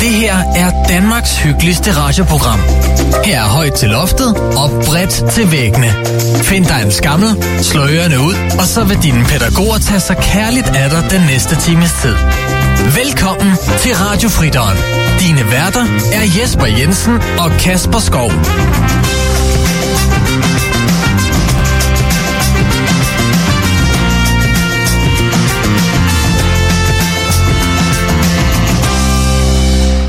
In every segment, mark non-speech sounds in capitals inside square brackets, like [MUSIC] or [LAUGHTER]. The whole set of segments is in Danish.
Det her er Danmarks hyggeligste radioprogram. Her er højt til loftet og bredt til væggene. Find dig en skammel, slå ørerne ud, og så vil dine pædagoger tage sig kærligt af dig den næste times tid. Velkommen til Radio Fridøren. Dine værter er Jesper Jensen og Kasper Skov.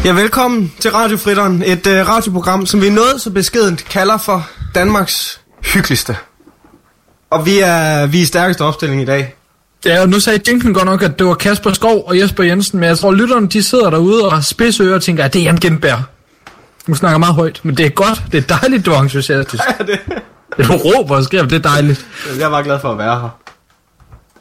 Ja, velkommen til Radio Fritteren, et uh, radioprogram, som vi noget så beskedent kalder for Danmarks hyggeligste. Og vi er, vi er i stærkeste opstilling i dag. Ja, og nu sagde Jinken godt nok, at det var Kasper Skov og Jesper Jensen, men jeg tror, lytterne de sidder derude og har spidse ører og tænker, at det er Jan Genberg. Nu snakker meget højt, men det er godt. Det er dejligt, du er entusiastisk. [LAUGHS] Ja, det, du råber og skriver, det er dejligt. jeg er bare glad for at være her.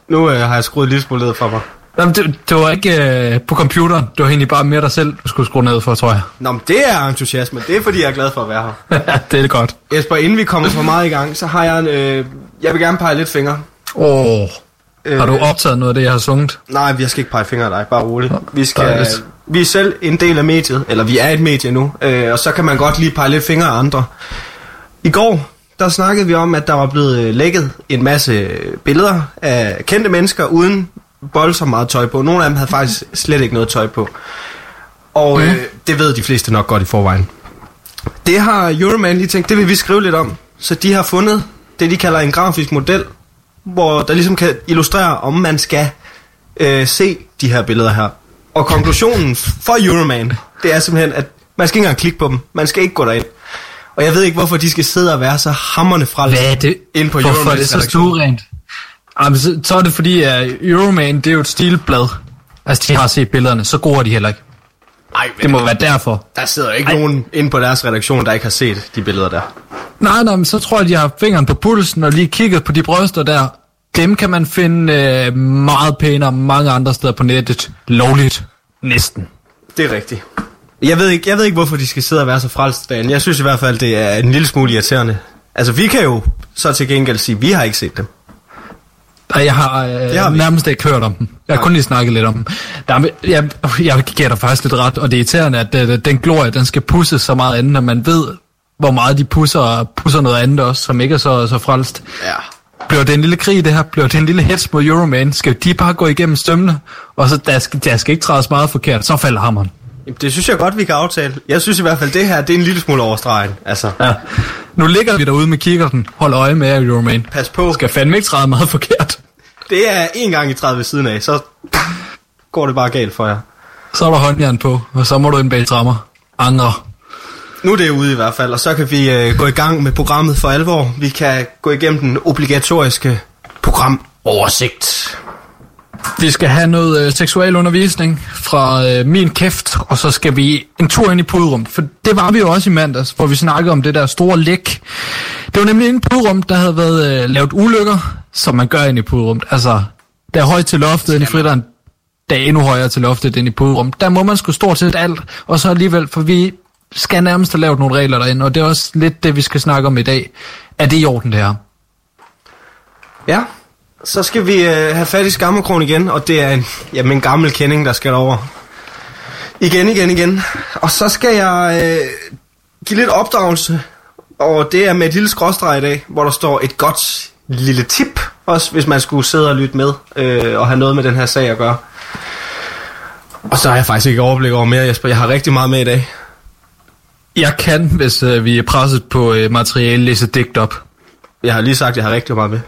Nu uh, har jeg skruet ned for mig. Jamen, det, det var ikke øh, på computeren. Det var egentlig bare mere dig selv, du skulle skrue ned for, tror jeg. Nå, men det er entusiasme. Det er fordi, jeg er glad for at være her. [LAUGHS] det er det godt. Jesper, inden vi kommer for meget i gang, så har jeg en... Øh, jeg vil gerne pege lidt fingre. Åh, oh, Øh, har du optaget noget af det, jeg har sunget? Nej, vi skal ikke pege fingre af dig. Bare roligt. Vi, skal, dejligt. vi er selv en del af mediet, eller vi er et medie nu, øh, og så kan man godt lige pege lidt fingre af andre. I går, der snakkede vi om, at der var blevet øh, lækket en masse billeder af kendte mennesker uden voldsomt meget tøj på. Nogle af dem havde faktisk slet ikke noget tøj på. Og øh, det ved de fleste nok godt i forvejen. Det har Euroman lige tænkt, det vil vi skrive lidt om. Så de har fundet det, de kalder en grafisk model, hvor der ligesom kan illustrere, om man skal øh, se de her billeder her. Og konklusionen for Euroman, det er simpelthen, at man skal ikke engang klikke på dem. Man skal ikke gå derind. Og jeg ved ikke, hvorfor de skal sidde og være så hammerne fra Hvad er det? Ind på Hvorfor er det så stuerent? Jamen, så, så er det fordi, at Euroman, det er jo et stilblad. Altså, de har set billederne, så gode er de heller ikke. Ej, Det må være derfor. der sidder ikke Ej. nogen inde på deres redaktion, der ikke har set de billeder der. Nej, nej, men så tror jeg, de har fingeren på pulsen og lige kigget på de bryster der. Dem kan man finde øh, meget pænere mange andre steder på nettet. Lovligt. Næsten. Det er rigtigt. Jeg ved ikke, jeg ved ikke hvorfor de skal sidde og være så frelst. Jeg synes i hvert fald, det er en lille smule irriterende. Altså, vi kan jo så til gengæld sige, at vi har ikke set dem. Nej, jeg har, øh, har vi. nærmest ikke hørt om dem. Jeg har kun lige snakket lidt om dem. Der, er- jeg, jeg giver dig faktisk lidt ret, og det er irriterende, at øh, den glorie, den skal pusses så meget andet, når man ved, hvor meget de pusser, pusser noget andet også, som ikke er så, så frelst. Ja. Bliver det en lille krig, det her? Bliver det en lille hets mod Euroman? Skal de bare gå igennem stømmene? Og så der skal, der skal ikke trædes meget forkert, så falder hammeren. Det synes jeg godt, vi kan aftale. Jeg synes i hvert fald, det her det er en lille smule overstregen. Altså, Ja. Nu ligger vi derude med kikkerten. Hold øje med jer, Euroman. pas på. Skal fandme ikke træde meget forkert. Det er en gang i 30 ved siden af, så går det bare galt for jer. Så er der håndjern på, og så må du ind bag trammer. Angre. Nu er det ude i hvert fald, og så kan vi øh, gå i gang med programmet for alvor. Vi kan gå igennem den obligatoriske programoversigt. Vi skal have noget øh, seksualundervisning fra øh, min kæft, og så skal vi en tur ind i puderum. For det var vi jo også i mandags, hvor vi snakkede om det der store læk. Det var nemlig en puderum, der havde været øh, lavet ulykker, som man gør ind i puderum. Altså, der er højt til loftet ind i fritteren, der er endnu højere til loftet ind i puderum. Der må man sgu stort set alt, og så alligevel, for vi skal nærmest have lavet nogle regler derinde, og det er også lidt det, vi skal snakke om i dag. Er det i orden, det her? Ja, så skal vi øh, have fat i Skammerkron igen, og det er en, jamen, en gammel kending, der skal over. Igen, igen, igen. Og så skal jeg øh, give lidt opdragelse, og det er med et lille skråstreg i dag, hvor der står et godt lille tip, også hvis man skulle sidde og lytte med, øh, og have noget med den her sag at gøre. Og så har jeg faktisk ikke overblik over mere, Jesper. Jeg har rigtig meget med i dag. Jeg kan, hvis øh, vi er presset på øh, materiale, læse digt op. Jeg har lige sagt, at jeg har rigtig meget med.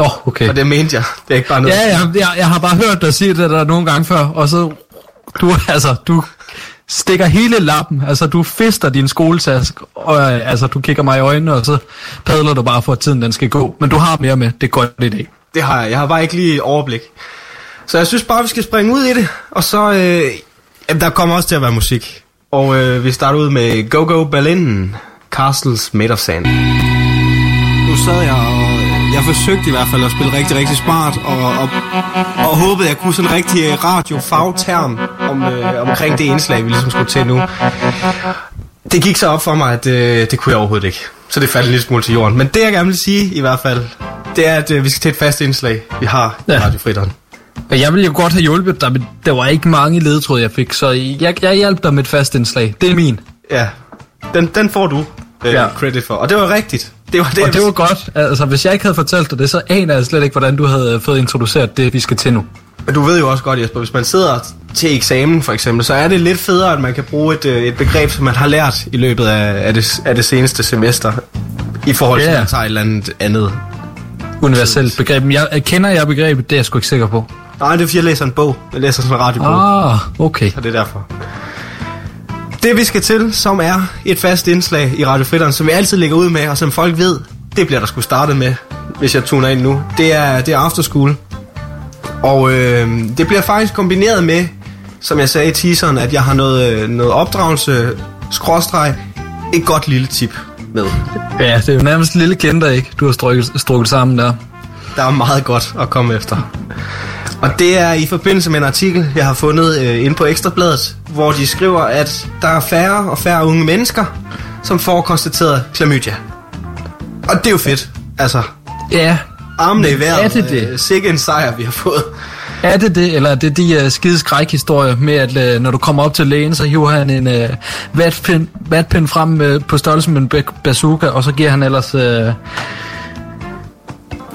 Nå, okay. Og det mente jeg. Det er ikke bare noget. Ja, ja, jeg, jeg har bare hørt dig sige det der nogle gange før, og så, du, [LAUGHS] altså, du stikker hele lappen, altså du fister din skoletask, og øh, altså du kigger mig i øjnene, og så padler du bare for, at tiden den skal gå. Men du har mere med, det er godt i dag. Det har jeg. Jeg har bare ikke lige overblik. Så jeg synes bare, vi skal springe ud i det. Og så, øh, jamen, der kommer også til at være musik. Og øh, vi starter ud med Go Go Berlin, Castles Made of Sand. Nu sad jeg og jeg forsøgte i hvert fald at spille rigtig, rigtig smart, og, og, og håbede, jeg kunne sådan en rigtig radio-fagterm om, øh, omkring det indslag, vi ligesom skulle til nu. Det gik så op for mig, at øh, det kunne jeg overhovedet ikke. Så det faldt en lille smule til jorden. Men det, jeg gerne vil sige i hvert fald, det er, at øh, vi skal til et fast indslag, vi har i Ja. Radio Fritteren. Og jeg ville jo godt have hjulpet dig, men der var ikke mange ledtråde, jeg fik, så jeg, jeg hjalp dig med et fast indslag. Det er min. Ja, den, den får du øh, Ja. credit for. Og det var rigtigt. Det var det, Og det var godt. Altså, hvis jeg ikke havde fortalt dig det, så aner jeg slet ikke, hvordan du havde fået introduceret det, vi skal til nu. Men du ved jo også godt, Jesper, hvis man sidder til eksamen for eksempel, så er det lidt federe, at man kan bruge et, øh, et begreb, som man har lært i løbet af, af, det, af det seneste semester, i forhold til, Ja. at man tager et eller andet andet. Universelt begreb. Jeg, kender jeg begrebet? Det er jeg sgu ikke sikker på. Nej, det er fordi, jeg læser en bog. Jeg læser sådan en radiobog, Ah, okay. så det er derfor. Det vi skal til, som er et fast indslag i Radio Fritteren, som vi altid lægger ud med, og som folk ved, det bliver der skulle startet med, hvis jeg tuner ind nu. Det er, det er afterskool. Og øh, det bliver faktisk kombineret med, som jeg sagde i teaseren, at jeg har noget, øh, noget opdragelse, skråstreg, et godt lille tip med. Ja, det er jo nærmest lille kender, ikke? Du har strukket, strukket sammen der. Der er meget godt at komme efter. Og det er i forbindelse med en artikel, jeg har fundet øh, inde på Ekstrabladet, hvor de skriver, at der er færre og færre unge mennesker, som får konstateret klamydia. Og det er jo fedt. Altså, Ja, armene i vejret. er det det? Øh, sikke en sejr, vi har fået. er det det, eller er det de uh, skide skrækhistorier med, at uh, når du kommer op til lægen, så hiver han en uh, vatpind, vatpind frem uh, på størrelse med en ba- bazooka, og så giver han ellers... Uh,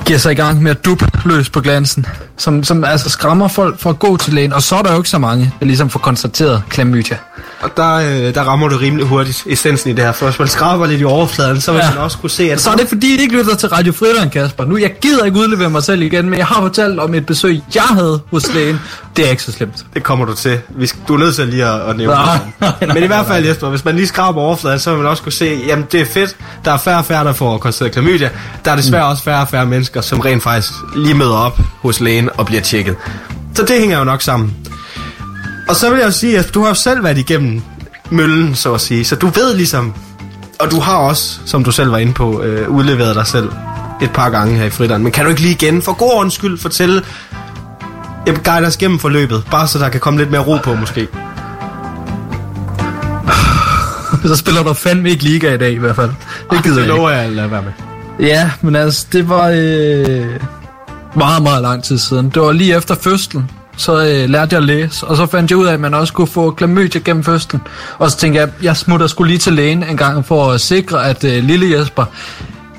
giver sig i gang med at duppe løs på glansen, som, som altså skræmmer folk for at gå til lægen, og så er der jo ikke så mange, der ligesom får konstateret klamydia. Og der, øh, der rammer du rimelig hurtigt essensen i det her. For hvis man skraber lidt i overfladen, så vil Ja. man også kunne se, at... Så er det fordi, I ikke lytter til Radio Fritteren, Kasper. Nu, jeg gider ikke udlevere mig selv igen, men jeg har fortalt om et besøg, jeg havde hos lægen. Det er ikke så slemt. Det kommer du til. Vi du er nødt til lige at, at nævne Nej, det. nej, nej, Men i hvert fald. Jesper, hvis man lige skraber overfladen, så vil man også kunne se, jamen det er fedt. Der er færre og færre, der får konstateret klamydia. Der er desværre også færre og færre mennesker, som rent faktisk lige møder op hos lægen og bliver tjekket. Så det hænger jo nok sammen. Og så vil jeg jo sige, at du har jo selv været igennem møllen, så at sige. Så du ved ligesom, og du har også, som du selv var inde på, øh, udleveret dig selv et par gange her i fritteren. Men kan du ikke lige igen, for god ordens skyld, fortælle, jeg guider os gennem forløbet, bare så der kan komme lidt mere ro på måske. [LAUGHS] Så spiller du fandme ikke liga i dag i hvert fald. Det gider det jeg ikke. lover jeg at lade være med. Ja, men altså, det var øh, meget, meget lang tid siden. Det var lige efter fødslen. Så øh, lærte jeg at læse, og så fandt jeg ud af, at man også kunne få klamydia gennem fødslen. Og så tænkte jeg, jeg smutter skulle lige til lægen en gang for at sikre, at øh, lille Jesper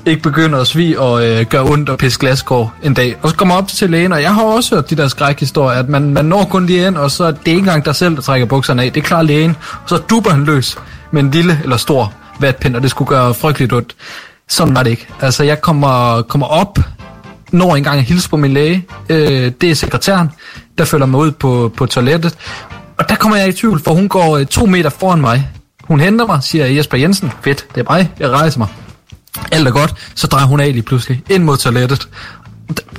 ikke begynder at svige og øh, gøre ondt og pisse glaskår en dag. Og så kommer jeg op til lægen, og jeg har også hørt de der skrækhistorier, at man, man når kun lige ind, og så er det ikke engang dig selv, der trækker bukserne af. Det er klar lægen, og så duber han løs med en lille eller stor vatpind, og det skulle gøre frygteligt ondt. Sådan var det ikke. Altså, jeg kommer, kommer op, når engang at hilse på min læge. Øh, det er sekretæren, der følger mig ud på, på toilettet. Og der kommer jeg i tvivl, for hun går øh, to meter foran mig. Hun henter mig, siger Jesper Jensen. Fedt, det er mig. Jeg rejser mig. Alt er godt. Så drejer hun af lige pludselig ind mod toilettet.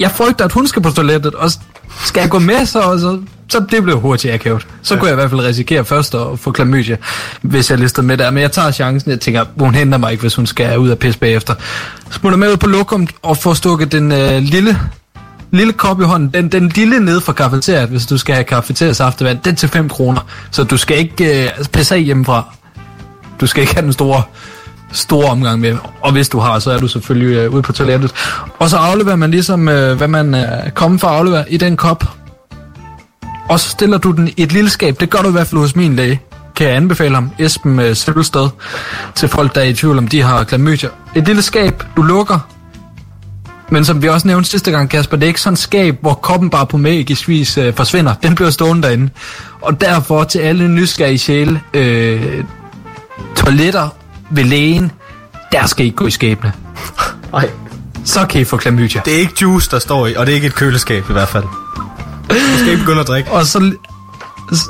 Jeg frygter, at hun skal på toilettet, og skal jeg gå med, så, så, så det blev hurtigt akavet. Så kunne jeg i hvert fald risikere først at få klamydia, hvis jeg listede med der. Men jeg tager chancen. Jeg tænker, hun henter mig ikke, hvis hun skal ud af pis bagefter. Smutter med ud på lokum og får stukket den øh, lille lille kop i hånden, den, den lille nede fra kafeteriet, hvis du skal have kafeteriasaftevand, den til 5 kroner. Så du skal ikke øh, passe af hjemmefra. Du skal ikke have den store, store omgang med. Og hvis du har, så er du selvfølgelig øh, ude på toilettet. Og så afleverer man ligesom, øh, hvad man øh, er kommet for at aflevere i den kop. Og så stiller du den i et lille skab. Det gør du i hvert fald hos min læge. Kan jeg anbefale ham, Esben øh, Sølvsted, til folk, der er i tvivl om, de har klamydia. Et lille skab, du lukker, men som vi også nævnte sidste gang, Kasper, det er ikke sådan et skab, hvor koppen bare på magisk øh, forsvinder. Den bliver stående derinde. Og derfor til alle nysgerrige sjæle, øh, toiletter ved lægen, der skal I gå i skabene. Nej. Så kan I få klamydia. Det er ikke juice, der står i, og det er ikke et køleskab i hvert fald. Du skal ikke begynde at drikke. Og så,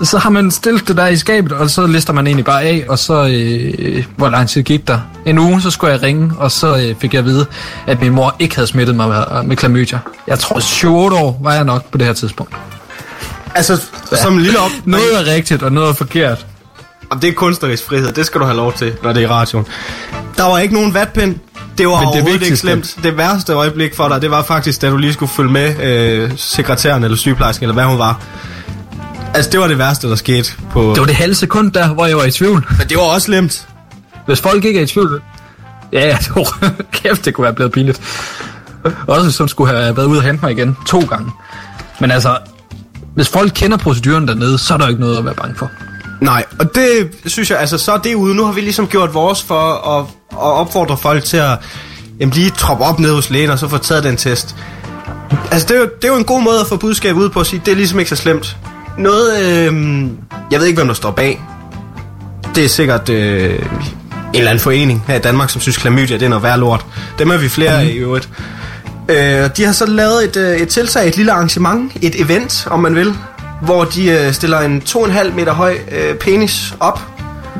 så- har man stillet det der i skabet, og så lister man egentlig bare af, og så, øh, hvor lang tid gik der? En uge, så skulle jeg ringe, og så øh, fik jeg at vide, at min mor ikke havde smittet mig med, med klamydia. Jeg tror, 7 år var jeg nok på det her tidspunkt. Altså, som en lille op... [LAUGHS] Noget er rigtigt, og noget er forkert. Jamen, det er kunstnerisk frihed, det skal du have lov til, når det er i radioen. Der var ikke nogen vatpind. Det var Men det overhovedet ikke vigtigste- slemt. Det værste øjeblik for dig, det var faktisk, da du lige skulle følge med øh, sekretæren eller sygeplejersken, eller hvad hun var. Altså, det var det værste, der skete på... Det var det halve sekund der, hvor jeg var i tvivl. Men det var også slemt. Hvis folk ikke er i tvivl... Ja, [LAUGHS] det var, kæft, det kunne være blevet pinligt. Også hvis hun skulle have været ude og hente mig igen to gange. Men altså, Hvis folk kender proceduren dernede, så er der ikke noget at være bange for. Nej, og det synes jeg, altså så er det ude. Nu har vi ligesom gjort vores for at, at opfordre folk til at jamen, lige troppe op ned hos lægen og så få taget den test. Altså det er, jo, det er jo en god måde at få budskab ud på at sige, det er ligesom ikke så slemt. Noget, øh, jeg ved ikke, hvem der står bag. Det er sikkert øh, en eller anden forening her i Danmark, som synes, klamydia det er noget værd lort. Dem er vi flere mm. i øvrigt. Øh, de har så lavet et, øh, et tiltag, et lille arrangement, et event, om man vil, hvor de øh, stiller en 2,5 meter høj øh, penis op.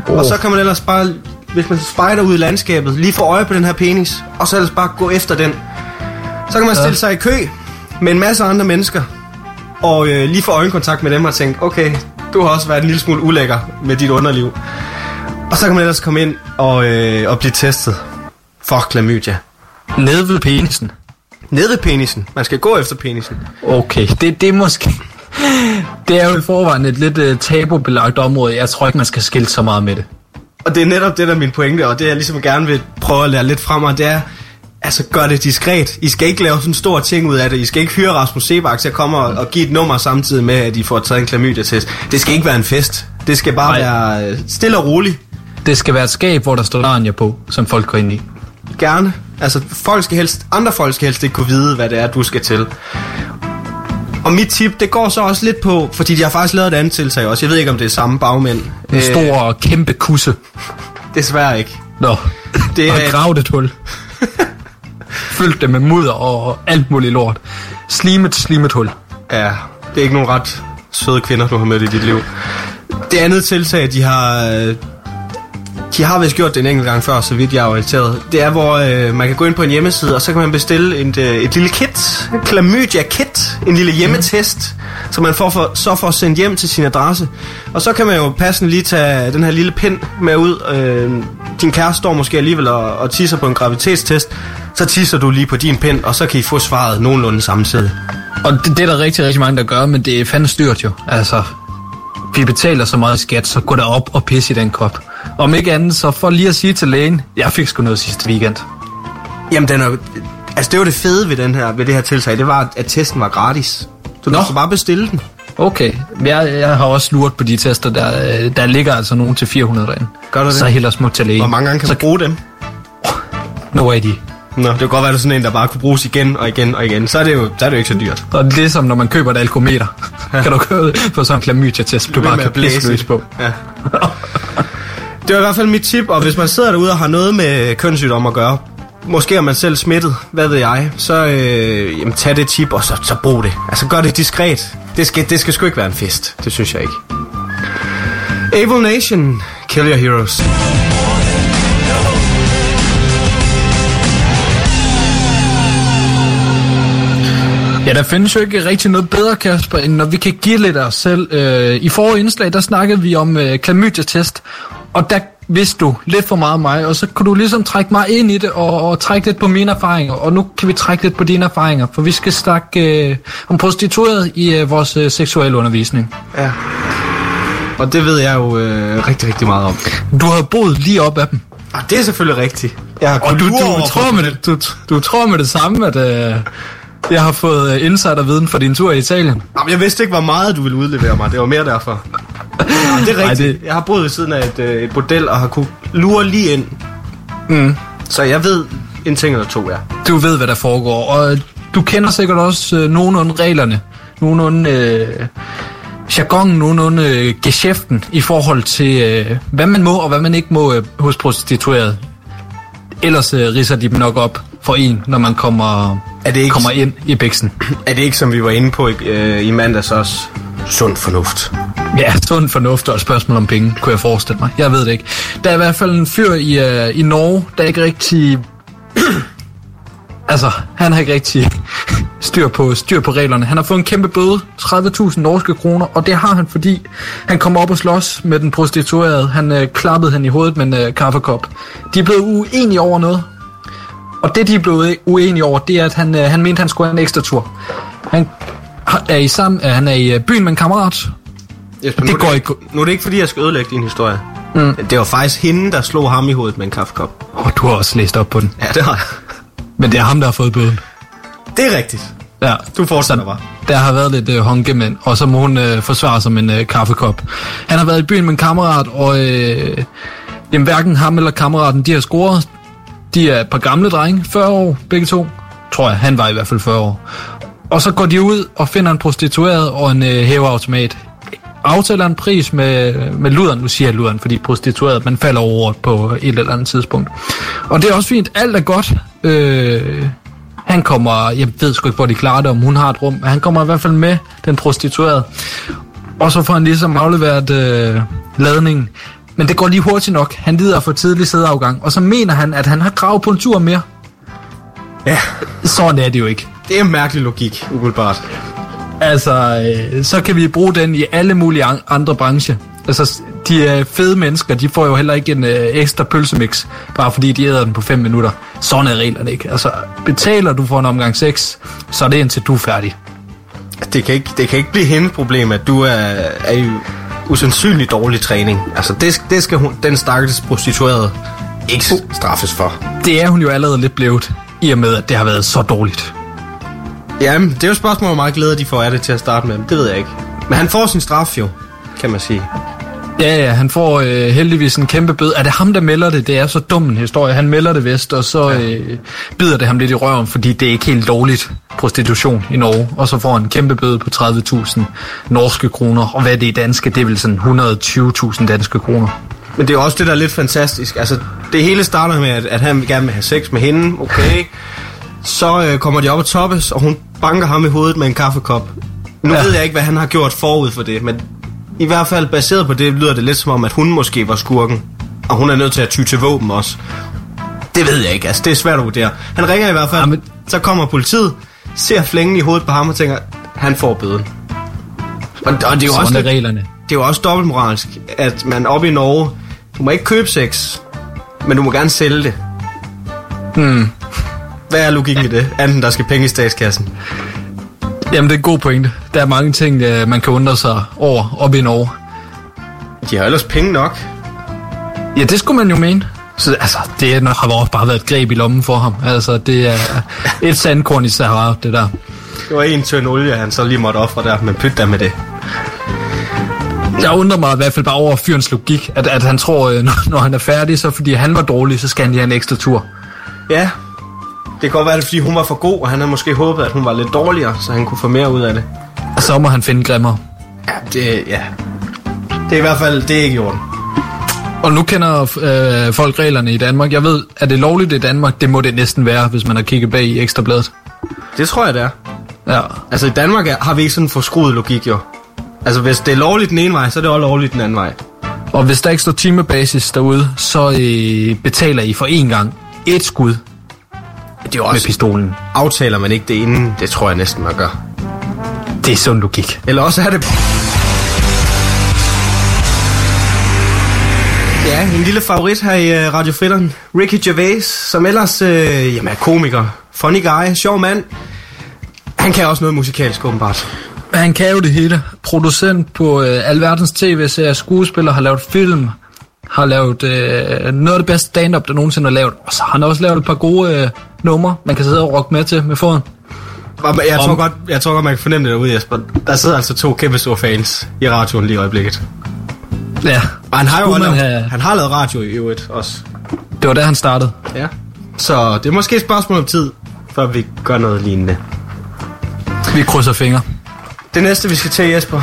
Oh. Og så kan man ellers bare, hvis man spejder ud i landskabet, lige få øje på den her penis, og så ellers bare gå efter den. Så kan man stille ja. sig i kø med en masse andre mennesker, og øh, lige få øjenkontakt med dem og tænke, okay, du har også været en lille smule ulækker med dit underliv. Og så kan man ellers komme ind og, øh, og blive testet for klamydia. Nede ved penisen? Nede ved penisen. Man skal gå efter penisen. Okay, det, det er måske... Det er jo i forvejen et lidt uh, tabubelagt område. Jeg tror ikke, man skal skille så meget med det. Og det er netop det, der er min pointe, og det jeg ligesom gerne vil prøve at lære lidt frem af, det er, altså gør det diskret. I skal ikke lave sådan en stor ting ud af det. I skal ikke hyre Rasmus Sebak til at komme og, og give et nummer samtidig med, at I får taget en klamydia-test. Det skal ikke være en fest. Det skal bare Nej. være øh, stille og roligt. Det skal være et skab, hvor der står Narnia på, som folk går ind i. Gerne. Altså, folk skal helst, andre folk skal helst ikke kunne vide, hvad det er, du skal til. Og mit tip, det går så også lidt på, fordi de har faktisk lavet et andet tiltag også. Jeg ved ikke, om det er samme bagmænd. En stor, øh, kæmpe kusse. Desværre ikke. Nå, det er gravet et hul. [LAUGHS] Fyldt det med mudder og alt muligt lort. Slimet, slimet hul. Ja, det er ikke nogen ret søde kvinder, du har mødt i dit liv. Det andet tiltag, de har de har vist gjort det en enkelt gang før, så vidt jeg er orienteret. Det er, hvor øh, man kan gå ind på en hjemmeside, og så kan man bestille et, øh, et lille kit, klamydia kit, en lille hjemmetest, mm. som man får for, så får sendt hjem til sin adresse. Og så kan man jo passende lige tage den her lille pind med ud. Øh, din kæreste står måske alligevel og, og tisser på en graviditetstest. Så tisser du lige på din pind, og så kan I få svaret nogenlunde samtidig. Og det, det er der rigtig, rigtig mange, der gør, men det er fandme styrt jo. Altså, vi betaler så meget skat, så gå der op og pisse i den kop. Om ikke andet, så for lige at sige til lægen, jeg fik sgu noget sidste weekend. Jamen, den er, altså det var det fede ved, den her, ved det her tiltag, det var, at testen var gratis. Så du skal bare bestille den. Okay, jeg, jeg har også luret på de tester, der, øh, der ligger altså nogen til 400 derinde. Gør du det? Så hellere smut til lægen. Hvor mange gange kan så... man bruge dem? Er de. Nå, det kan godt være, at sådan en, der bare kunne bruges igen og igen og igen. Så er det jo, så er det jo ikke så dyrt. Og det er som, når man køber et alkometer. kan du købe på sådan en klamydia-test, du bare kan blæse på. Ja. Det er i hvert fald mit tip, og hvis man sidder derude og har noget med kønssygdom at gøre, måske er man selv smittet, hvad ved jeg, så øh, jamen, tag det tip, og så, så brug det. Altså gør det diskret. Det skal, det skal sgu ikke være en fest. Det synes jeg ikke. Able Nation, Kill Your Heroes. Ja, der findes jo ikke rigtig noget bedre, Kasper, end når vi kan give lidt af os selv. Øh, I forrige indslag, der snakkede vi om øh, klamydia-test, og der vidste du lidt for meget af mig, og så kunne du ligesom trække mig ind i det, og, og trække lidt på mine erfaringer, og nu kan vi trække lidt på dine erfaringer, for vi skal snakke øh, om prostitueret i øh, vores øh, seksuelle undervisning. Ja. Og det ved jeg jo øh, rigtig, rigtig meget om. Du har boet lige op af dem. Ah, det er selvfølgelig rigtigt. Jeg har og du, du, tror med det, du, du tror med det samme, at øh, jeg har fået øh, insider-viden for din tur i Italien. Jamen, jeg vidste ikke, hvor meget du ville udlevere mig. Det var mere derfor. [LAUGHS] Ja, det er rigtigt. Ej, det... Jeg har boet ved siden af et, øh, et bordel og har kunne lure lige ind. Mm. Så jeg ved en ting eller to, ja. Du ved, hvad der foregår, og du kender sikkert også øh, nogenlunde reglerne. Nogenlunde øh, jargonen, nogenlunde øh, geschæften i forhold til, øh, hvad man må og hvad man ikke må øh, hos prostitueret. Ellers øh, riser de dem nok op for en, når man kommer, er det ikke, kommer ind i bæksen. Er det ikke, som vi var inde på øh, i mandags også, sund fornuft? Ja, sund fornuft og et spørgsmål om penge, kunne jeg forestille mig. Jeg ved det ikke. Der er i hvert fald en fyr i, uh, i Norge, der ikke rigtig... [CLEARS THROAT] altså, han har ikke rigtig [LAUGHS] styr på, styr på reglerne. Han har fået en kæmpe bøde, 30.000 norske kroner, og det har han, fordi han kom op og slås med den prostituerede. Han uh, klappede han i hovedet med en uh, kaffekop. De er blevet uenige over noget. Og det, de er blevet uenige over, det er, at han, uh, han mente, han skulle have en ekstra tur. Han er i, sammen, uh, han er i byen med en kammerat, Jesper, det går ikke. Nu er det ikke, fordi jeg skal ødelægge din historie. Mm. Det var faktisk hende, der slog ham i hovedet med en kaffekop. Og du har også læst op på den. Ja, det har jeg. Men det er ham, der har fået bøden. Det er rigtigt. Ja. Du fortsætter bare. Der har været lidt øh, håndgemænd, og så må hun øh, forsvare sig med en øh, kaffekop. Han har været i byen med en kammerat, og øh, jamen, hverken ham eller kammeraten, de har scoret. De er et par gamle drenge, 40 år begge to. Tror jeg, han var i hvert fald 40 år. Og så går de ud og finder en prostitueret og en øh, hæveautomat. Aftaler en pris med, med luderen, nu siger jeg luderen, fordi prostitueret, man falder over på et eller andet tidspunkt. Og det er også fint, alt er godt. Øh, han kommer, jeg ved sgu ikke, hvor de klarer det, om hun har et rum, men han kommer i hvert fald med, den prostituerede. Og så får han ligesom afleveret øh, ladningen. Men det går lige hurtigt nok. Han lider for tidlig sædeafgang, og så mener han, at han har krav på en tur mere. Ja, Sådan er det jo ikke. det er en mærkelig logik, umiddelbart. Altså, øh, så kan vi bruge den i alle mulige an- andre brancher. Altså, de øh, fede mennesker, de får jo heller ikke en øh, ekstra pølsemix, bare fordi de æder den på 5 minutter. Sådan er reglerne ikke. Altså, betaler du for en omgang sex, så er det indtil du er færdig. Det kan ikke, det kan ikke blive hendes problem, at du er, er usandsynlig dårlig træning. Altså, det, det skal hun, den stakkels prostituerede ikke straffes for. Det er hun jo allerede lidt blevet, i og med, at det har været så dårligt. Jamen, det er jo et spørgsmål, hvor meget glæde de får af det til at starte med. Det ved jeg ikke. Men han får sin straf jo, kan man sige. Ja, ja, han får øh, heldigvis en kæmpe bøde. Er det ham, der melder det? Det er så dum en historie. Han melder det vist, og så øh, bider det ham lidt i røven, fordi det er ikke helt dårligt prostitution i Norge. Og så får han en kæmpe bøde på 30.000 norske kroner. Og hvad er det i danske? Det er vel sådan 120.000 danske kroner. Men det er også det, der er lidt fantastisk. Altså, det hele starter med, at, at han gerne vil have sex med hende, okay. Så øh, kommer de op og toppes, og hun banker ham i hovedet med en kaffekop. Nu Ja. ja. ved jeg ikke, hvad han har gjort forud for det, men i hvert fald baseret på det, lyder det lidt som om, at hun måske var skurken. Og hun er nødt til at ty til våben også. Det ved jeg ikke, altså det er svært at vurdere. Han ringer i hvert fald, Jamen- så kommer politiet, ser flængen i hovedet på ham og tænker, han får bøden. Og, og det er jo også Sådan lidt, reglerne. det er jo også dobbeltmoralsk, at man oppe i Norge, du må ikke købe sex, men du må gerne sælge det. Hmm. Hvad er logikken i det? Anden der skal penge i statskassen. Jamen, det er en god pointe. Der er mange ting, øh, man kan undre sig over op i Norge. De har ellers penge nok. Ja, det skulle man jo mene. Så altså, det er nok, har også bare været et greb i lommen for ham. Altså, det er et sandkorn i Sahara, det der. Det var en tøn olie, han så lige måtte ofre der, men pyt da med det. Jeg undrer mig i hvert fald bare over fyrens logik, at, at han tror, øh, når, når han er færdig, så fordi han var dårlig, så skal han lige have en ekstra tur. Ja, det kan godt være, det er, fordi hun var for god, og han havde måske håbet, at hun var lidt dårligere, så han kunne få mere ud af det. Og så må han finde grimmer. Ja, det, ja. det er i hvert fald, det er ikke i orden. Og nu kender øh, folk reglerne i Danmark. Jeg ved, er det lovligt i Danmark? Det må det næsten være, hvis man har kigget bag i Ekstrabladet. Det tror jeg, det er. Ja. Altså i Danmark er, har vi ikke sådan en forskruet logik jo. Altså hvis det er lovligt den ene vej, så er det også lovligt den anden vej. Og hvis der ikke står timebasis derude, så øh, betaler I for én gang et skud Det er jo med også, pistolen. aftaler man ikke det inden, det tror jeg næsten man gør. Det er sund logik. Eller også er det... Ja, en lille favorit her i uh, Radio Fritteren. Ricky Gervais, som ellers uh, jamen, er komiker. Funny guy, sjov mand. Han kan også noget musikalsk, åbenbart. Han kan jo det hele. Producent på øh, alverdens tv-serier, skuespiller, har lavet film, har lavet øh, noget af det bedste stand-up, der nogensinde har lavet. Og så har han også lavet et par gode øh, numre, man kan sidde og rocke med til med foden. Jeg tror, Om- godt, jeg tror godt, man kan fornemme det derude, Jesper. Der sidder altså to kæmpe store fans i radioen lige i øjeblikket. Ja, Og han har jo lavet, have- han har lavet radio i øvrigt også. det var der, han startede. Ja. Så det er måske et spørgsmål om tid, før vi gør noget lignende. Vi krydser fingre. Det næste, vi skal til, Jesper,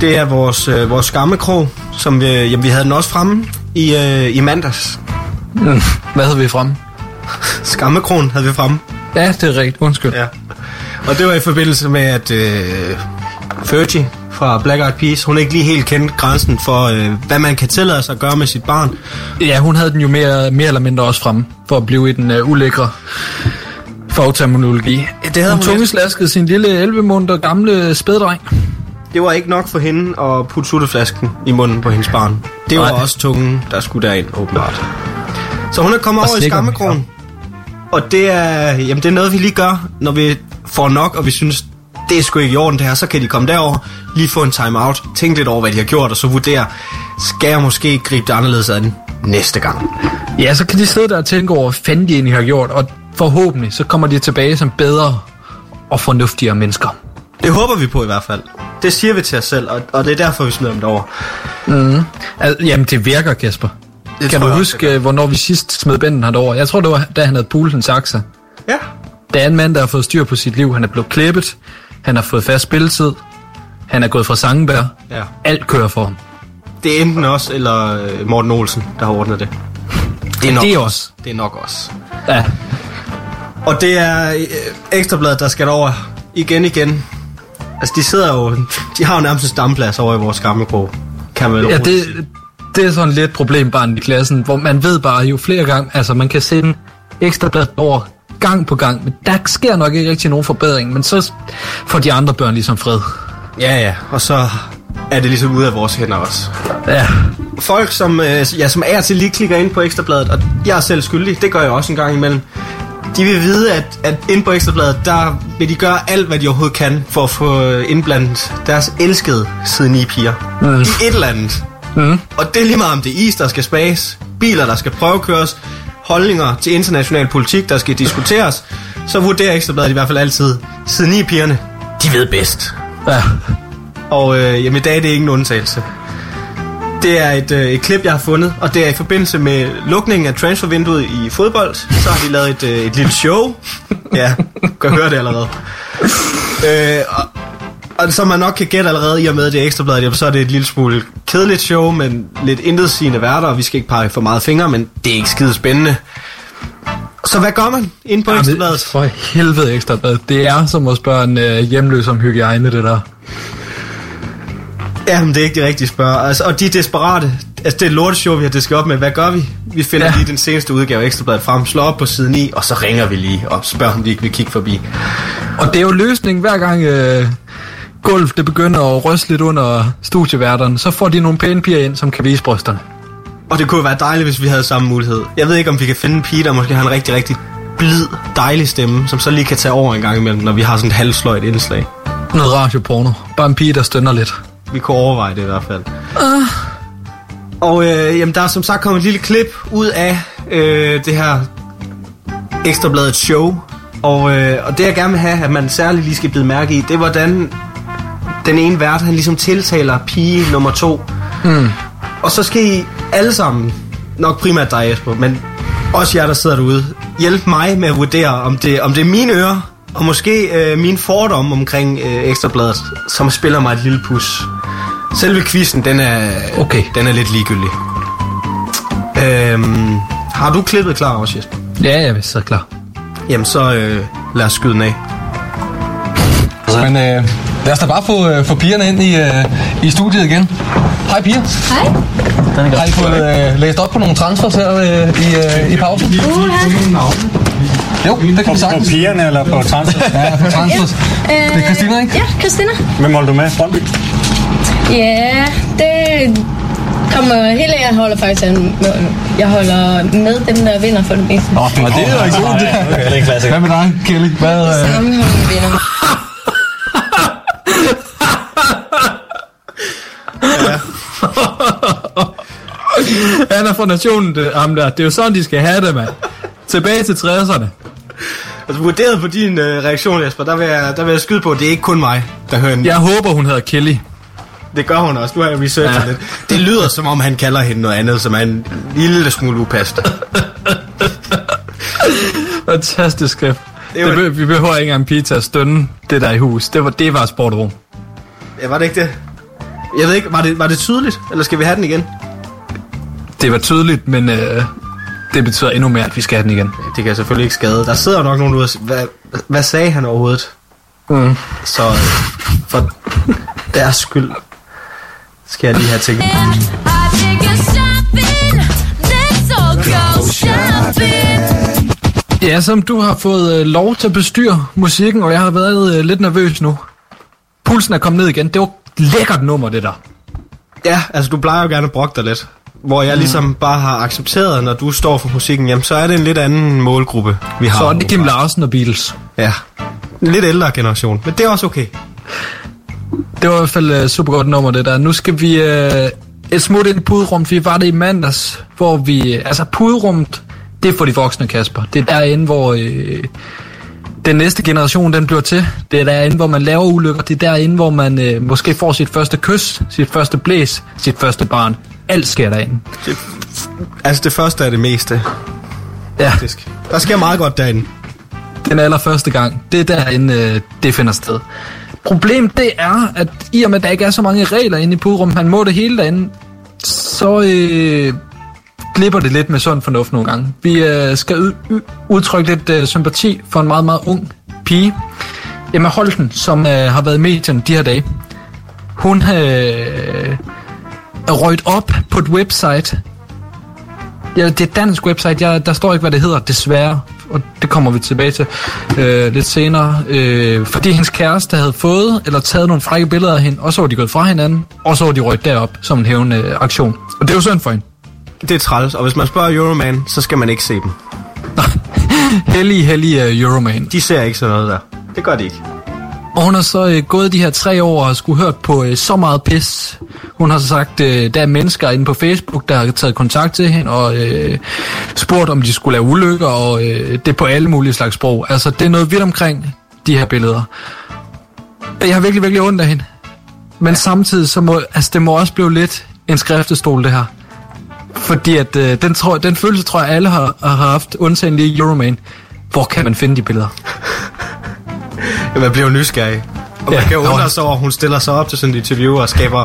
det er vores, øh, vores skammekrog, som vi, jamen, vi havde den også fremme i, øh, i mandags. [LAUGHS] Hvad havde vi fremme? Skammekrogen havde vi fremme. Ja, det er rigtigt. Undskyld. Ja. Og det var i forbindelse med, at øh, Fergie fra Black Eyed Peas, hun ikke lige helt kendte grænsen for, øh, hvad man kan tillade sig at gøre med sit barn. Ja, hun havde den jo mere, mere eller mindre også fremme, for at blive i den uh, ulækre fagterminologi. Ja, det havde hun hun tungeslaskede sin lille 11 måneder gamle spæddreng. Det var ikke nok for hende at putte sutteflasken i munden på hendes barn. Det var Nej. også tungen, der skulle derind, åbenbart. Så hun er kommet Og over i skammekrogen. Og det er, jamen, det er noget, vi lige gør, når vi får nok, og vi synes, det er sgu ikke i orden det her, så kan de komme derover, lige få en time-out, tænke lidt over, hvad de har gjort, og så vurdere, skal jeg måske gribe det anderledes an næste gang? Ja, så kan de sidde der og tænke over, hvad fanden de egentlig har gjort, og forhåbentlig så kommer de tilbage som bedre og fornuftigere mennesker. Det håber vi på i hvert fald. Det siger vi til os selv, og, og det er derfor, vi smider dem derover. Al- jamen, det virker, Kasper. Det kan du huske, øh, hvornår vi sidst smed Benden herover? Jeg tror, det var, da han havde pulet en saksa. Ja. Der er en mand, der har fået styr på sit liv. Han er blevet klippet. Han har fået fast spilletid. Han er gået fra Sangenberg. ja. Alt kører for ham. Det er enten os eller øh, Morten Olsen, der har ordnet det. Det er nok det er os. os. Det er nok os. Ja, Og det er øh, Ekstrabladet, der skal derover igen igen. Altså, de sidder jo... De har jo nærmest en stamplads over i vores gamle krog. Kan man ja det, det er sådan lidt problembarn i klassen, hvor man ved bare jo flere gange, altså man kan sende ekstrablad over gang på gang, men der sker nok ikke rigtig nogen forbedring, men så får de andre børn ligesom fred. Ja, ja. Og så er det ligesom ude af vores hænder også. Ja, Folk, som, øh, ja, som er til lige klikker ind på Ekstrabladet, og jeg er selv skyldig, det gør jeg også en gang imellem. De vil vide, at, at inde på Ekstrabladet, der vil de gøre alt, hvad de overhovedet kan, for at få øh, indblandet deres elskede side 9 piger. Mm. I et eller andet. Mm. Og det er lige meget om det er is, der skal spages, biler, der skal prøvekøres, holdninger til international politik, der skal diskuteres, så vurderer Ekstrabladet i hvert fald altid side 9 pigerne. De ved bedst. ja. Og øh, jamen, i dag er det ikke en undtagelse. Det er et, øh, et klip, jeg har fundet, og det er i forbindelse med lukningen af transfervinduet i fodbold. Så har de lavet et, øh, et lille show. ja, du [LAUGHS] kan høre det allerede. Øh, og, og som man nok kan gætte allerede i og med det er ekstrabladet, jamen, så er det et lille smule kedeligt show, men lidt intetsigende værter, og vi skal ikke pege for meget fingre, men det er ikke skide spændende. Så hvad gør man inde på ekstrabladet? For helvede ekstrablad. Det er som at spørge en øh, hjemløs om hygiejne, det der. Jamen, det er ikke det rigtige spørg. Altså, og de er desperate. Altså, det er lorteshow, vi har disket op med. Hvad gør vi? Vi finder ja. Lige den seneste udgave af Ekstrabladet frem, slår op på side 9, og så ringer vi lige og spørger, om de ikke vil kigge forbi. Og det er jo løsningen hver gang øh, gulv det begynder at ryste lidt under studieværterne, så får de nogle pæne piger ind, som kan vise brysterne. Og det kunne være dejligt, hvis vi havde samme mulighed. Jeg ved ikke, om vi kan finde en pige, der måske har en rigtig, rigtig blid, dejlig stemme, som så lige kan tage over en gang imellem, når vi har sådan et halvsløjt indslag. Noget radioporno. Bare en pige, der stønner lidt. Vi kunne overveje det i hvert fald. Uh. Og øh, jamen, der er som sagt kommet et lille klip ud af øh, det her Ekstrabladet show. Og, øh, og det jeg gerne vil have, at man særligt lige skal bide mærke i, det er hvordan den ene vært, han ligesom tiltaler pige nummer to. Mm. Og så skal I alle sammen, nok primært dig Jesper, men også jer, der sidder derude, hjælpe mig med at vurdere, om det, om det er mine ører, og måske øh, min fordom omkring øh, Ekstrabladet, som spiller mig et lille pus. Selve quizzen, den er, Okay. den er lidt ligegyldig. Øhm, har du klippet klar også, Jesper? Ja, jeg er så klar. Jamen, så øh, lad os skyde den af. Men øh, lad os da bare få, øh, få pigerne ind i, øh, i studiet igen. Hej piger. Hej. Har I fået øh, læst op på nogle transfers her øh, i, øh, i pausen? Jo, det kan vi På sagtens. pigerne eller på transfer? Ja, på transfers. Det er Christina, ikke? Ja, Christina. Hvem holder du med? Brøndby? Ja, det kommer helt af, jeg holder faktisk an, jeg holder med dem, der vinder for det meste. Nå, det er jo ikke okay, det er en klassiker. Hvad med dig, Kelly? Hvad, øh, Samme hold vinder. Han er fra nationen, det, ham der. Det er jo sådan, de skal have det, mand. Tilbage til 60'erne. Altså, vurderet på din øh, reaktion, Jesper, der vil, jeg, der vil jeg skyde på, at det er ikke kun mig, der hører en Jeg håber, hun hedder Kelly. Det gør hun også. Nu har jeg researchet ja. Lidt. Det lyder, som om han kalder hende noget andet, som er en lille smule upassende. [LAUGHS] Fantastisk skrift. Det er Det vi behøver ikke engang pige til at stønne det der i hus. Det var, det var sportrum. Ja, var det ikke det? Jeg ved ikke, var det, var det tydeligt? Eller skal vi have den igen? Det var tydeligt, men øh, det betyder endnu mere, at vi skal have den igen. Det kan selvfølgelig ikke skade. Der sidder nok nogen ude og hvad, hvad sagde han overhovedet? Mm. Så øh, for deres skyld skal jeg lige have tænkt. Ja, som du har fået øh, lov til at bestyre musikken, og jeg har været øh, lidt nervøs nu. Pulsen er kommet ned igen. Det var et lækkert nummer, det der. Ja, altså du plejer jo gerne at brokke dig lidt. Hvor jeg ligesom bare har accepteret, når du står for musikken, jamen så er det en lidt anden målgruppe, vi har. Så er det Kim Larsen og Beatles. Ja, en lidt ældre generation, men det er også okay. Det var i hvert fald øh, super godt nummer, det der. Nu skal vi øh, et smut ind i puderum, for vi var det i mandags, hvor vi... Altså, puderummet, det er for de voksne, Kasper. Det er derinde, hvor... Det den næste generation, den bliver til. Det er derinde, hvor man laver ulykker. Det er derinde, hvor man øh, måske får sit første kys, sit første blæs, sit første barn. Alt sker derinde. Altså, det første er det meste, Ja, faktisk. Der sker meget godt derinde. den allerførste gang. Det er derinde, øh, det finder sted. Problemet det er, at i og med, at der ikke er så mange regler inde i Pudrum, man må det hele derinde, så øh, glipper det lidt med sund fornuft nogle gange. Vi øh, skal ud, udtrykke lidt øh, sympati for en meget, meget ung pige, Emma Holten, som øh, har været i medierne de her dage. Hun øh, er røget op på et website. Ja, det er et dansk website. Jeg, der står ikke, hvad det hedder, desværre. Og det kommer vi tilbage til øh, lidt senere. Øh, fordi hendes kæreste havde fået eller taget nogle frække billeder af hende, og så var de gået fra hinanden, og så var de røget derop som en hævende øh, aktion. Og det er jo synd for hende. Det er træls, og hvis man spørger Euroman, så skal man ikke se dem. Hellig, hellig uh, Euroman. De ser ikke sådan noget der. Det gør de ikke. Og hun har så øh, gået de her tre år og skulle hørt på øh, så meget pis. Hun har så sagt, øh, der er mennesker inde på Facebook, der har taget kontakt til hende og øh, spurgt, om de skulle lave ulykker, og øh, det er på alle mulige slags sprog. Altså, det er noget vidt omkring de her billeder. Jeg har virkelig, virkelig ondt af hende. Men samtidig, så må, altså, det må også blive lidt en skriftestol, det her. Fordi at, øh, den, tror, den følelse, tror jeg, alle har, har haft, undtagen lige Euroman. Hvor kan man finde de billeder? [LAUGHS] Ja, man bliver jo nysgerrig. Og Ja, man kan jo undre sig over, at hun stiller sig op til sådan et interview og skaber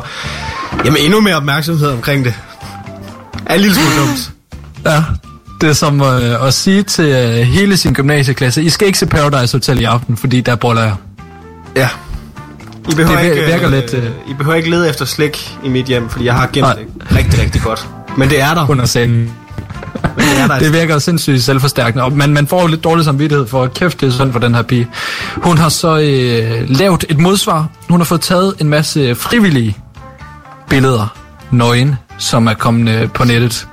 jamen, endnu mere opmærksomhed omkring det. Er en lille smule [GASPS] dumt. Ja, det er som øh, at sige til øh, hele sin gymnasieklasse, I skal ikke se Paradise Hotel i aften, fordi der boller jeg. Ja. I behøver, Det ikke, virker øh, lidt, øh, I behøver ikke lede efter slik i mit hjem, fordi jeg har gemt Nej. det rigtig, rigtig godt. Men det er der. under scenen. Men det er der Det virker sindssygt selvforstærkende, og man, man får jo lidt dårlig samvittighed for, kæft, det er sådan for den her pige. Hun har så øh, lavet et modsvar. Hun har fået taget en masse frivillige billeder, nøgen, som er kommet øh, på nettet.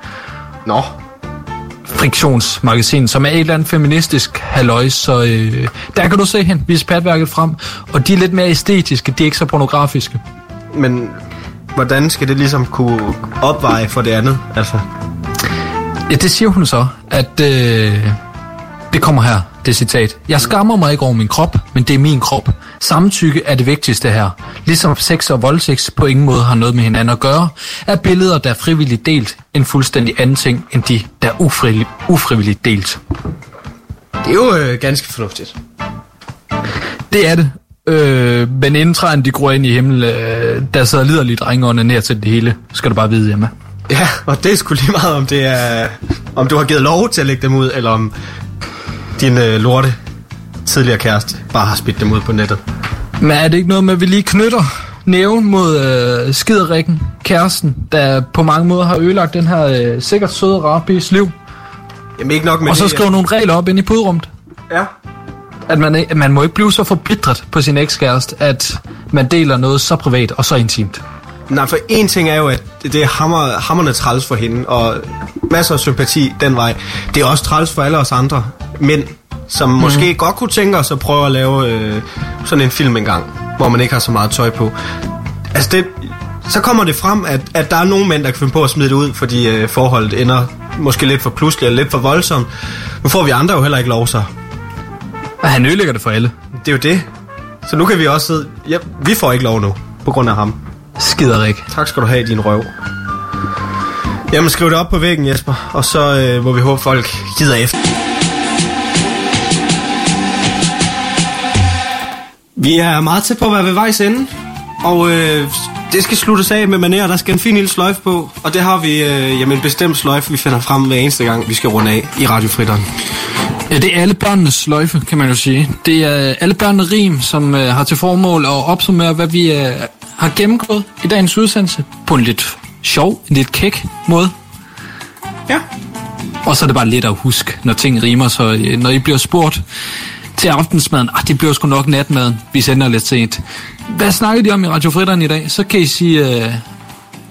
Nå. Friktionsmagasin, som er et eller andet feministisk halløj, så øh, der kan du se hende vise patværket frem, og de er lidt mere æstetiske, de er ikke så pornografiske. Men hvordan skal det ligesom kunne opveje for det andet? Altså, Ja, det siger hun så, at øh, det kommer her, det citat. Jeg skammer mig ikke over min krop, men det er min krop. Samtykke er det vigtigste her. Ligesom sex og voldsex på ingen måde har noget med hinanden at gøre, er billeder, der er frivilligt delt, en fuldstændig anden ting, end de, der er ufrivilligt, ufrivilligt delt. det er jo øh, ganske fornuftigt. Det er det. Øh, men inden træerne de gror ind i himlen, øh, der sidder liderlige drenge ned til det hele, skal du bare vide, hjemme. Ja, og det er sgu lige meget, om det er... Om du har givet lov til at lægge dem ud, eller om din øh, lorte tidligere kæreste bare har spidt dem ud på nettet. Men er det ikke noget med, at vi lige knytter næven mod øh, skiderikken, kæresten, der på mange måder har ødelagt den her øh, sikkert søde rapis liv, Jamen ikke nok med og så det. skrive nogle regler op ind i puderummet? Ja. At man, at man må ikke blive så forbitret på sin ekskæreste, at man deler noget så privat og så intimt. Nej, for en ting er jo, at det er hammer, hammerne træls for hende, og masser af sympati den vej. Det er også træls for alle os andre mænd, som mm. måske godt kunne tænke os at prøve at lave øh, sådan en film engang, hvor man ikke har så meget tøj på. Altså det, så kommer det frem, at, at der er nogle mænd, der kan finde på at smide det ud, fordi øh, forholdet ender måske lidt for pludseligt eller lidt for voldsomt. Nu får vi andre jo heller ikke lov så. Og han ødelægger det for alle. Det er jo det. Så nu kan vi også sidde... Ja, vi får ikke lov nu, på grund af ham. Skiderik. Tak skal du have, din røv. Jamen, skriv det op på væggen, Jesper, og så øh, må vi håbe, folk gider efter. Vi er meget tæt på at være ved vejs ende, og øh, det skal sluttes af med manér. Der skal en fin lille sløjf på, og det har vi øh, jamen, en bestemt sløjf, vi finder frem hver eneste gang, vi skal runde af i radiofritteren. Ja, det er alle børnenes sløjfe, kan man jo sige. Det er alle børnene rim, som øh, har til formål at opsummere, hvad vi øh, har gennemgået i dagens udsendelse på en lidt sjov, en lidt kæk måde. Ja. Og så er det bare let at huske, når ting rimer, så øh, når I bliver spurgt til aftensmaden, ah, det bliver sgu nok natmaden, vi sender lidt sent. Hvad snakkede de om i Radio Fritteren i dag? Så kan I sige, øh,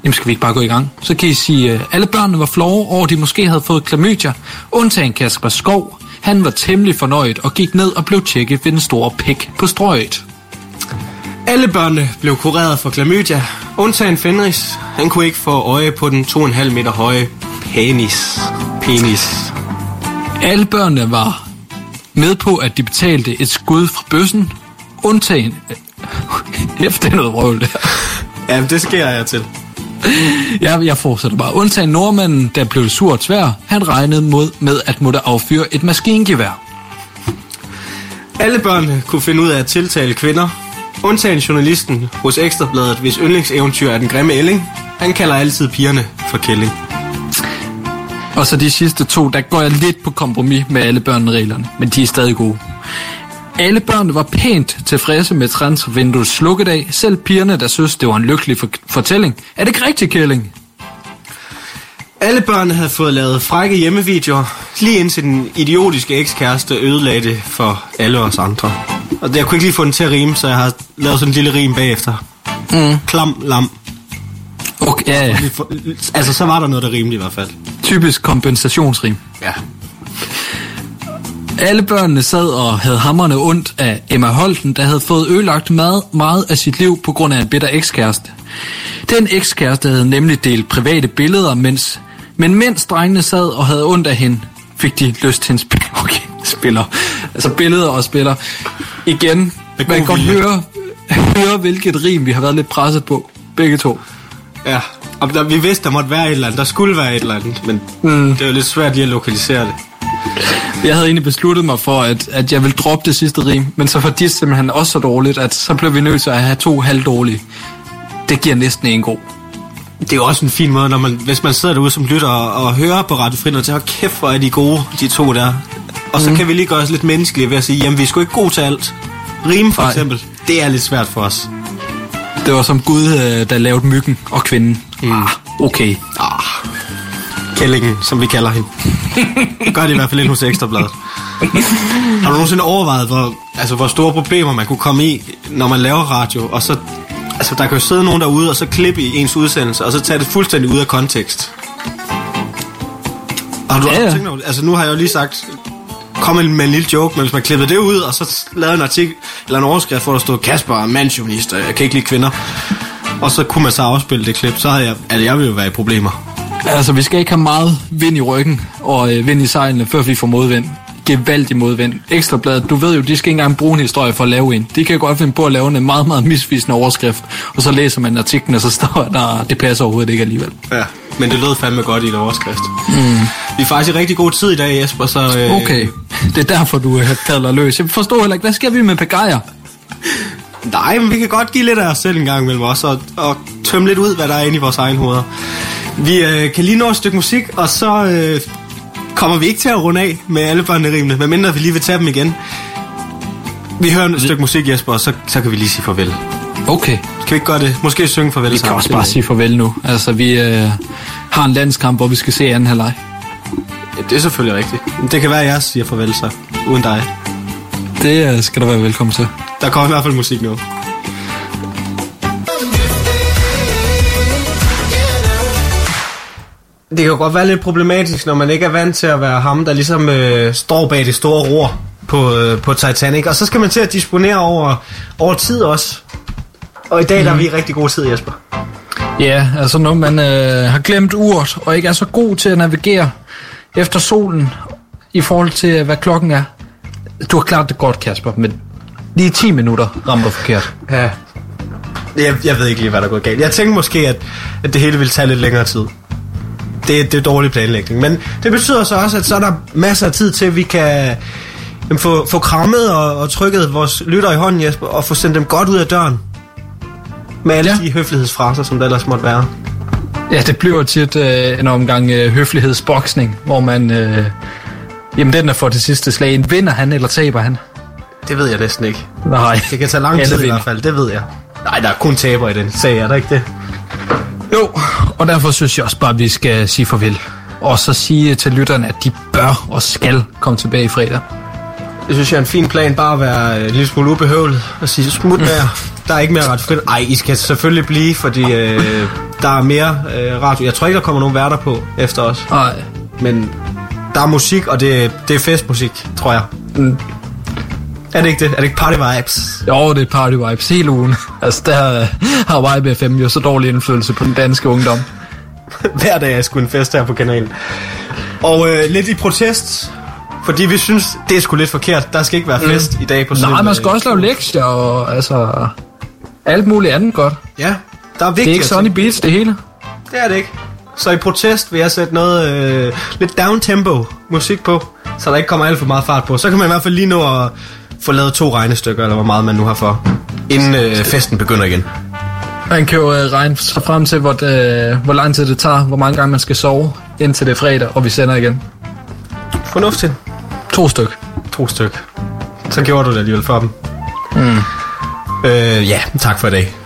jamen skal vi ikke bare gå i gang? Så kan I sige, øh, alle børnene var flove over, de måske havde fået klamydia, undtagen Kasper Skov. Han var temmelig fornøjet og gik ned og blev tjekket ved den store pik på strøget. Alle børnene blev kureret for klamydia, undtagen Fenris. Han kunne ikke få øje på den 2,5 meter høje penis. Penis. Alle børnene var med på, at de betalte et skud fra bøssen, undtagen... [LAUGHS] Efter det er noget røvl, det her. Ja, det sker jeg til. Jeg, jeg fortsætter bare. Undtagen nordmanden, der blev sur og tvær, han regnede mod, med at måtte affyre et maskingevær. Alle børnene kunne finde ud af at tiltale kvinder. Undtagen journalisten hos Ekstrabladet, hvis yndlingseventyr er den grimme ælling. Han kalder altid pigerne for kælling. Og så de sidste to, der går jeg lidt på kompromis med alle børnereglerne, men de er stadig gode. Alle børnene var pænt tilfredse med transfervinduets slukkedag, selv pigerne, der synes, det var en lykkelig for- fortælling. Er det ikke rigtigt, Kælling? Alle børnene havde fået lavet frække hjemmevideoer, lige indtil den idiotiske ekskæreste ødelagde det for alle os andre. Og jeg kunne ikke lige få den til at rime, så jeg har lavet sådan en lille rim bagefter. Mm. Klam, lam. Okay, ja, ja. Altså, så var der noget, der rimede i hvert fald. Typisk kompensationsrim. Ja. Alle børnene sad og havde hammerne ondt af Emma Holten, der havde fået ødelagt meget, meget af sit liv på grund af en bitter ekskæreste. Den ekskæreste havde nemlig delt private billeder, mens, men mens drengene sad og havde ondt af hende, fik de lyst til en spil. [LAUGHS] Okay, spiller. Altså billeder og spiller. Igen, man kan godt høre, [LAUGHS] høre, hvilket rim vi har været lidt presset på. Begge to. Ja. Og der, vi vidste, der måtte være et eller andet. Der skulle være et eller andet, men mm. det var lidt svært lige at lokalisere det. Jeg havde egentlig besluttet mig for, at, at jeg ville droppe det sidste rim, men så var de simpelthen også så dårligt, at så blev vi nødt til at have to halvdårlige. Det giver næsten en god. Det er jo også en fin måde, når man, hvis man sidder derude som lytter og, og hører på Radio Frind, og tænker, "Hold kæft, hvor er de gode, de to der. Og så mm. kan vi lige gøre os lidt menneskelige ved at sige, jamen vi er sgu ikke gode til alt. Rime for Nej. eksempel, det er lidt svært for os. Det var som Gud, øh, der lavede myggen og kvinden. Mm. Ah, okay. Ah, kællingen, som vi kalder hende. Gør det i hvert fald ind hos Ekstrabladet. [LAUGHS] Har du nogensinde overvejet, hvor, altså, hvor store problemer man kunne komme i, når man laver radio, og så... Altså, der kan jo sidde nogen derude, og så klippe i ens udsendelse, og så tage det fuldstændig ud af kontekst. Har du Ja, ja. tænkt over? Altså, nu har jeg jo lige sagt, kom med en lille joke, men hvis man klippede det ud, og så lavede en artikel, eller en overskrift, hvor der stod, Kasper er jeg kan ikke lide kvinder. Og så kunne man så afspille det klip, så havde jeg, altså, jeg ville jo være i problemer. Altså, vi skal ikke have meget vind i ryggen og øh, vind i sejlene, før vi får modvind. Gevaldig modvind. Ekstrabladet, du ved jo, de skal ikke engang bruge en historie for at lave en. De kan godt finde på at lave en meget, meget misvisende overskrift, og så læser man artiklen, og så står der, det passer overhovedet ikke alligevel. Ja, men det lød fandme godt i en overskrift. Mm. Vi er faktisk i rigtig god tid i dag, Jesper, så... Øh, Okay, det er derfor, du øh, padler løs. Jeg forstår heller ikke, hvad skal vi med Pagajer? Nej, men vi kan godt give lidt af os selv en gang mellem os, og, og tømme lidt ud, hvad der er inde i vores egen hoveder. Vi øh, kan lige nå et stykke musik, og så øh, kommer vi ikke til at runde af med alle børnerimene, medmindre vi lige vil tage dem igen. Vi hører et stykke musik, Jesper, og så, så kan vi lige sige farvel. Okay, Kan vi ikke gøre det? Måske synge farvel vi kan sammen. også bare sige farvel nu. Altså, vi øh, har en landskamp, hvor vi skal se anden halvleg. Ja, det er selvfølgelig rigtigt. Det kan være, at jeg siger farvel så, uden dig. Det øh, skal du være velkommen til. Der kommer i hvert fald musik nu. Det kan jo godt være lidt problematisk, når man ikke er vant til at være ham, der ligesom øh, står bag det store ror på, øh, på Titanic. Og så skal man til at disponere over, over tid også. Og i dag der er vi i rigtig god tid, Jesper. Ja, altså når man øh, har glemt urt, og ikke er så god til at navigere efter solen, i forhold til, øh, hvad klokken er. Du har klart det godt, Kasper, men lige 10 minutter rammer du forkert. Ja. Jeg, jeg ved ikke lige, hvad der er gået galt. Jeg tænkte måske, at, at det hele ville tage lidt længere tid. Det, det er dårlig planlægning. Men det betyder så også, at så er der masser af tid til, at vi kan jamen, få, få krammet og, og trykket vores lytter i hånden, Jesper, og få sendt dem godt ud af døren. Med alle ja. De høflighedsfraser, som der ellers måtte være. Ja, det bliver tit øh, en omgang øh, høflighedsboksning, hvor man... Øh, jamen, den er for det sidste slag. En vinder han, eller taber han? Det ved jeg næsten ikke. Nej. Det kan tage lang tid i hvert fald, det ved jeg. Nej, der er kun taber i den sag, er der ikke det? Jo, og derfor synes jeg også bare, at vi skal sige farvel. Og så sige til lytterne, at de bør og skal komme tilbage i fredag. Det synes jeg er en fin plan, bare at være øh, en lille smule ubehøvlet og sige smut med jer. Der er ikke mere ret frit. Ej, I skal selvfølgelig blive, fordi øh, der er mere øh, radio. Jeg tror ikke, der kommer nogen værter på efter os. Nej. Men der er musik, og det, det er festmusik, tror jeg. Mm. Er det ikke det? Er det ikke party vibes? Jo, det er party vibes hele ugen. [LAUGHS] Altså, der øh, har YBFM jo så dårlig indflydelse på den danske ungdom. [LAUGHS] Hver dag er sgu en fest her på kanalen. Og øh, lidt i protest Fordi vi synes, det er sgu lidt forkert. Der skal ikke være fest mm. i dag på sådan Nej, man skal øh, også lave lektier og altså... Alt muligt andet godt. Ja, der er Det vigtigt. er ikke Sunny Beats, det hele. Det er det ikke. Så i protest vil jeg sætte noget øh, lidt down-tempo musik på, så der ikke kommer alt for meget fart på. Så kan man i hvert fald lige nå at få lavet to regnestykker, eller hvor meget man nu har for, inden øh, festen begynder igen. Man kan jo øh, regne sig frem til, hvor, det, hvor lang tid det tager, hvor mange gange man skal sove, indtil det er fredag, og vi sender igen. Fornuftigt. To styk. To styk. Så gjorde du det alligevel for dem. Mm. Øh, ja, tak for i dag.